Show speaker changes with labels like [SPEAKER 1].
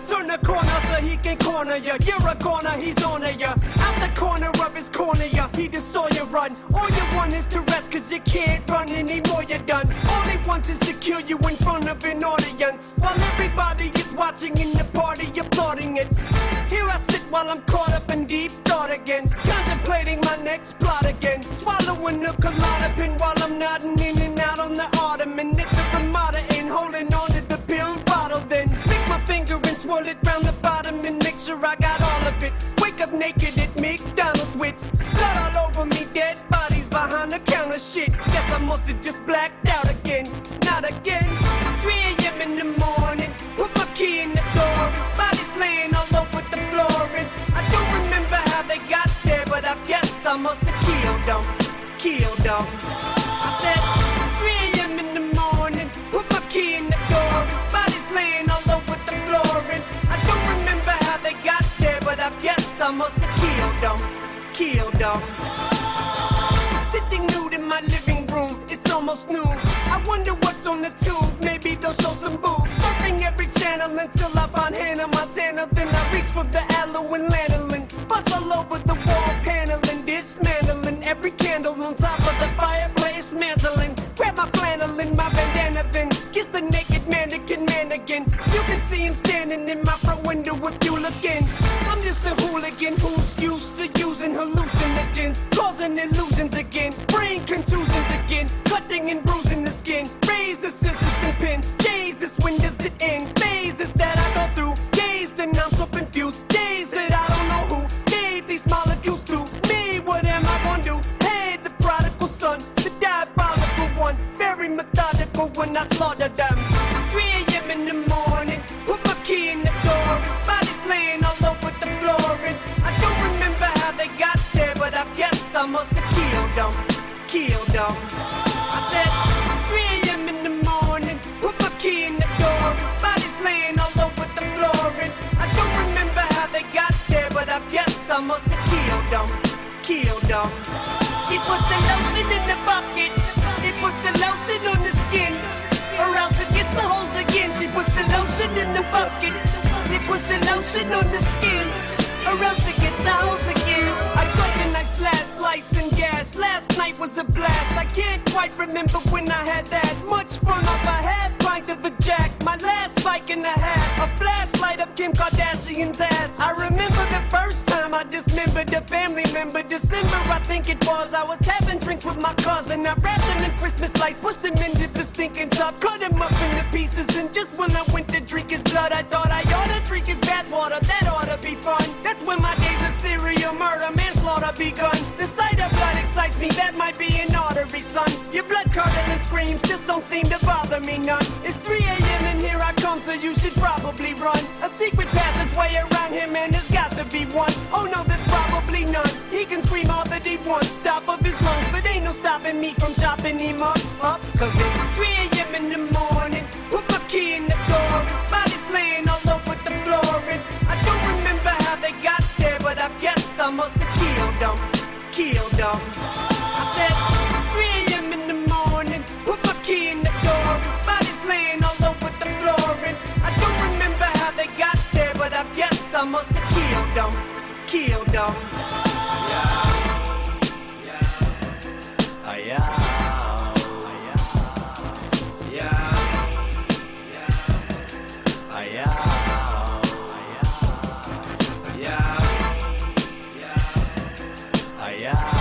[SPEAKER 1] turn the corner so he can corner you. You're a corner, he's on you. Out the corner of his corner, you. He just saw you run. All you want is to rest, cause you can't run anymore, you're done. All he wants is to kill you in front of an audience. While everybody is watching in the party, applauding it. Here I sit while I'm caught up in deep thought again. Contemplating my next plot again. Swallowing a Klonopin while I'm nodding in and out on the ottoman. If the Ramada ain't holding on swirl it round the bottom and make sure I got all of it. Wake up naked at McDonald's with blood all over me, dead bodies behind the counter. Shit, guess I must have just blacked out again. Not again. It's 3 a.m. in the morning. Put my key in the door. Bodies laying all over the floor. And I don't remember how they got there, but I guess I must have killed them. Killed them. I must have them. Killed them. Sitting nude in my living room, it's almost noon. I wonder what's on the tube, maybe they'll show some boobs. Surfing every channel until I find Hannah Montana. Then I reach for the aloe and lanolin. Just a hooligan who's used to using hallucinogens, causing illusions again, brain contusions again, cutting and bruising the skin. The scissors and pins. Jesus, when does it end? Phases that I go through, dazed and I'm so confused. Days that I don't know who gave these molecules to me. What am I gonna do? Hey, the prodigal son, the diabolical one, very methodical when I slaughter them. Them. Killed them. I said, it's 3 a.m. in the morning. Put my key in the door. Bodies laying all over the floor. And I don't remember how they got there, but I guess I must have killed them. Killed them. She puts the lotion in the bucket. It puts the lotion on the skin. Or else it gets the holes again. She puts the lotion in the bucket. It puts the lotion on the skin. Or else can't quite remember when I had that much fun off a half pint of the jack. My last bike and a half. A flashlight of Kim Kardashian's ass. I remember the first time I dismembered a family member. December, I think it was. I was having drinks with my cousin. I wrapped them in Christmas lights, pushed them into the stinking tub, cut him up into pieces. And just when I went to drink his blood, I thought I ought to drink his bathwater. That ought to be fun. That's when my days of serial murder, manslaughter begun. The sight of blood excites me. That might be an artery, son. Your blood curdling screams just don't seem to bother me none. It's 3 a.m. and here I come, so you should probably run. A secret passageway around him, and there's got to be one. Oh no, there's probably none. He can scream all that he wants, top of his lungs, but ain't no stopping me from chopping him up, up. Cause it's 3 a.m. in the morning. Put my key in the door. Bodies laying all over the floor, and I don't remember how they got there, but I guess I must have killed them. Killed them. I said, it's 3 a.m. in the morning. Put my key in the door. Bodies laying all over the floor, and I don't remember how they got there, but I guess I must have killed them. Killed them.
[SPEAKER 2] Yeah.